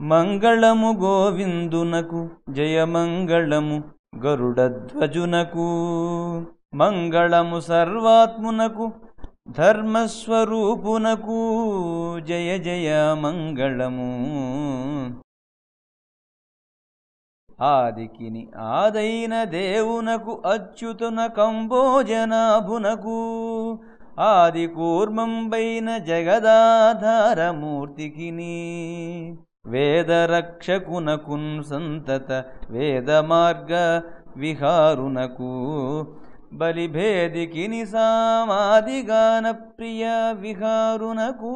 మంగళము గోవిందునకు జయమంగళము గరుడధ్వజునకు. మంగళము సర్వాత్మునకు ధర్మస్వరూపునకు. జయ జయ మంగళము. ఆదికిని ఆదైన దేవునకు అచ్యుతున కంబోజనాభునకు. ఆది కూర్మంబైన జగదాధారమూర్తికిని. వేదరక్షకునకున్ సంతత వేదమార్గ విహారునకు బలిభేదికి నిసామాదిగాన ప్రియ విహారునకు.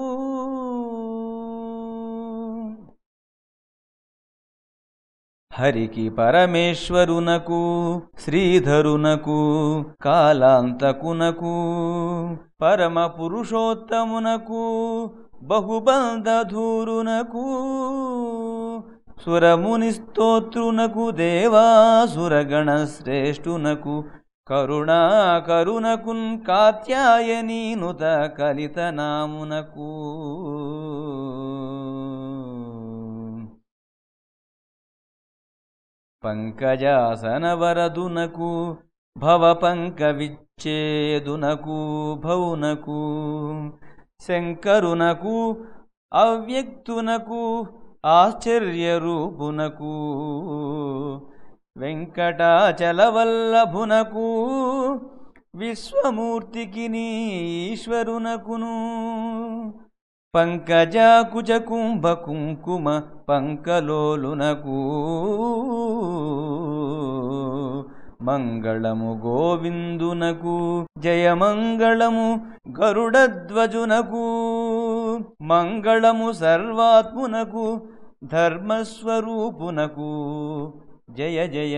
హరికి పరమేశ్వరునకు శ్రీధరునకు కాలాంతకునకు పరమ పురుషోత్తమునకు బహుబంధూరునకు సురముని స్తోత్రునకు దేవాసురగణ శ్రేష్ఠునకు కరుణా కరుణకున్ కాత్యాయనీనుత కలిత నామునకు. భవ పంక విచ్చేదునకు భౌనకు శంకరునకు అవ్యక్తునకు ఆశ్చర్యరూపునకు వెంకటాచలవల్లభునకు విశ్వమూర్తికి ఈశ్వరునకును పంకజాకుచ కుంభ కుంకుమ పంకలోలునకు. మంగళము గోవిందునకు జయమంగళము గరుడధ్వజునకు మంగళము సర్వాత్మునకు ధర్మస్వరూపునకు. జయ జయ.